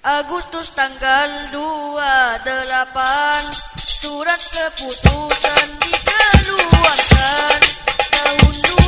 Agustus tanggal 28 Surat keputusan dikeluarkan Tahun